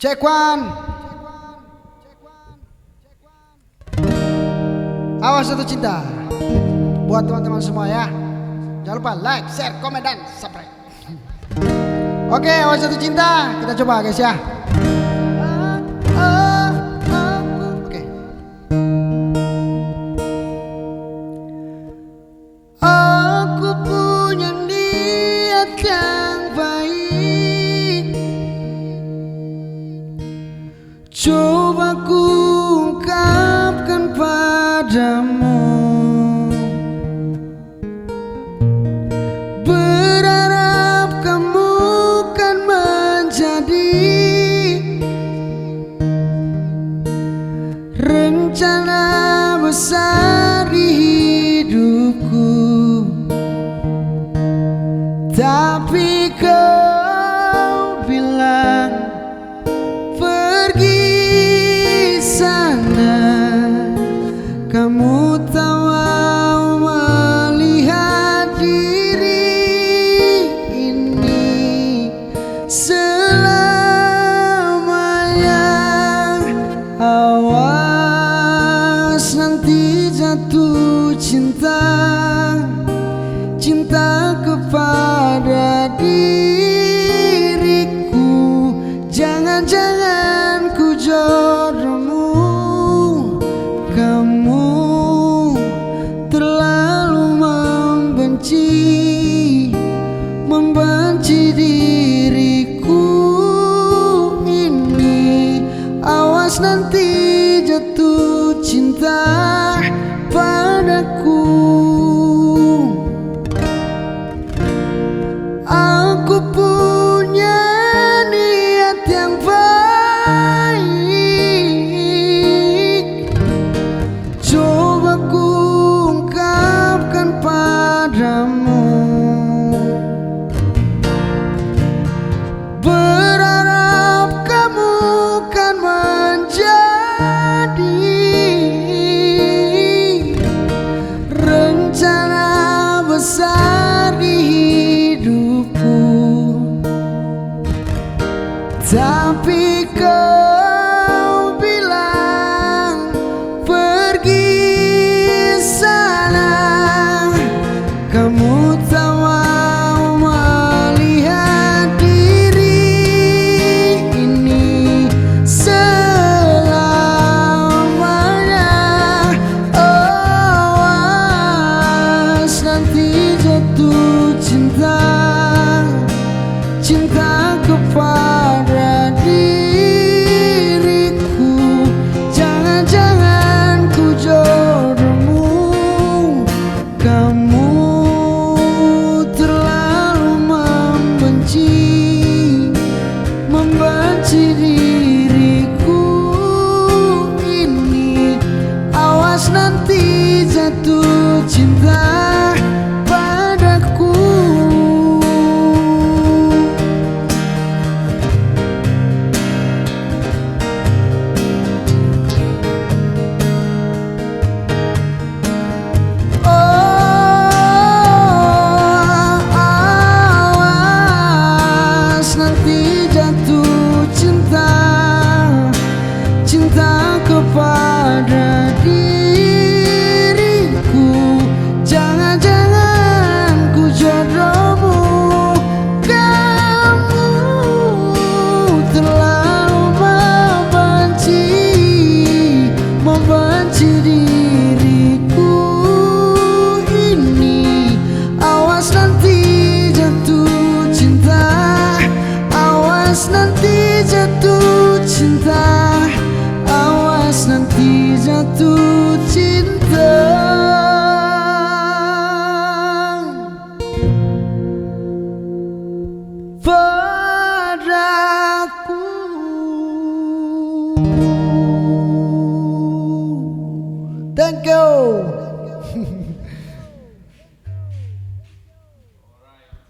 Cek one. Awas satu cinta. Buat teman-teman semua ya. Jangan lupa like, share, komen dan subscribe. Oke, awas satu cinta. Kita coba guys ya. Coba ku ungkapkan padamu. Berharap kamu kan menjadi Rencana besar di hidupku. Tapi kau padaku Aku punya niat yang baik cinta Cinta kepada diriku. Jangan-jangan ku jodohmu Kamu terlalu membenci Membenci diriku. Ini Awas nanti jatuh cinta kepada diriku. Jangan-jangan ku jodohmu Kamu terlalu membenci Membenci diriku. Ini Awas nanti jatuh cinta Awas nanti jatuh cinta satu